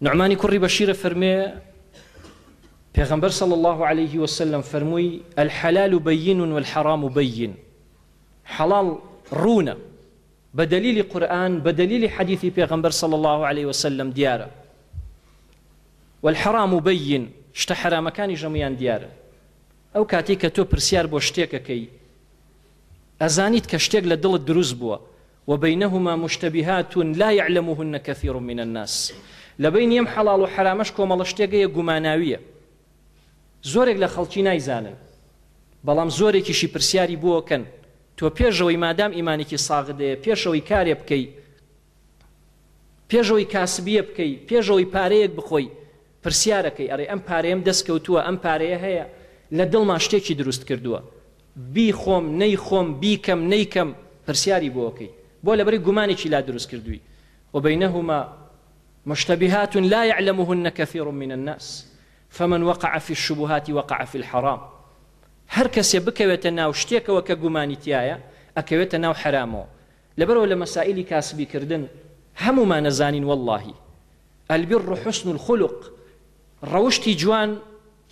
نعمانی کوڕی بەشیرە فەرمێ پێغمبەر صلى الله عليه وسلم فەرمووی الحلال بين والحرام بين حلال ڕونە بە دلیلی قورآن بە دلیلی حەدیثی پێغمبەر صلى الله عليه وسلم دیارە والحرام بين شتە حرامەکانی ژەمیان دیارە ئەو کاتێک کە تۆ پرسیار بۆ شتێکەکەی ئەزانیت کە شتێک لە دڵت دروست بووە وبينهما مشتبهات لا يعلمهن كثير من الناس لەبەی نیەم حەڵال و حرامەش کۆمەڵە شتێکەیە گوماناویە زۆرێک لە خەڵکی نایزانن بەڵام زۆرێکیشی پرسیاری بووەکەن تۆ پێشەوەی مادام ئیمانێکی ساغدەیە پێشەوەی کارێ بکەی پێشەوەی کاسبیە بکەی پێشەوەی پارەیەک بخۆی پرسیارەکەی ئەرێ ئەم پارەیەم دەستکەوتووە ئەم پارەیە هەیە لە دڵمان شتێکی دروست کردووە بی خۆم نەی خۆم بیکەم نیکەم پرسیاری بۆکەی بۆ لەبری گومانێکی لا دروست کردووی و بینەهما مشتبهات لا يعلمهن كثير من الناس فمن وقع في الشبهات وقع في الحرام هەر کەسێ بکەوێتە ناو شتێکەوە کە گومانیتیایە ئەکەوێتە ناو حرامەوە لەبەرەوە لە مەسائللی کاسبیکردن هەمومان نەزانین واللهی ئەلبیر حسن الخلق ڕەوشی جوان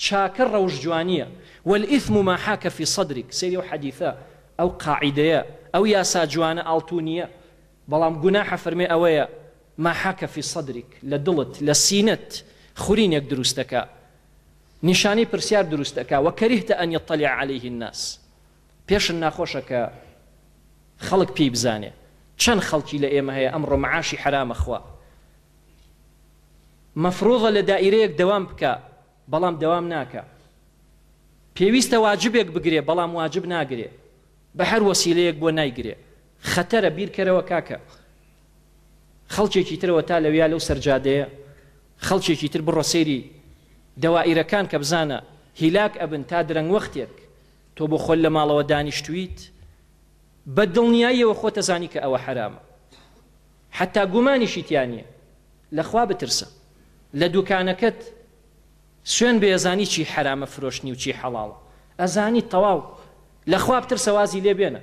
چاکە ڕەوش جوانیە والئثم ما حاکە في صدرك سری و حەدیثە ئەو قاعیدەیە ئەو یاسا جوانە ئاڵتونیە بەڵام گوناحە فەرمێ ئەوەیە ما حەکەفی سەدرێک لە دڵت لە سینەت خورینێک دروستەکە نیشانی پرسیار دروستەکە وە کەریتە ئەنی تەلی عليهەیه الناس پێشن ناخۆشە کە خەڵک پێی بزانێ چەند خەڵکی لە ئێمە هەیە ئەمڕۆ معاشی حرامەخوا مەفرۆغە لە دائیرەیەک دەوام بکە بەڵام دەوام ناکە پێویستە واجبێک بگرێ بەڵام واجب ناگرێ بە هەر وەسیلەیەک بۆ نایگرێ خەتەرە بیرکەرەوە کاکە خەڵکێکی ترەوە تا لەویا لەو سەرجادەیە خەڵکێکی تر بڕۆسێری دەوائیرەکان کە بزانە هیلاک ئەبن تا درەنگ وەختێک تۆ بۆ خۆل لە ماڵەوە دانیشتویت بە دڵنیاییەوە خۆتە زانی کە ئەوە حرامە حتا گومانیشیتیانە لەخوا بترسە لە دوکانەکەت سوێن بێزانی چی حرامە فرۆشتنی و چی حەڵاڵ ئەزانی تەواو لەخوا بترسەوازی لێبێنە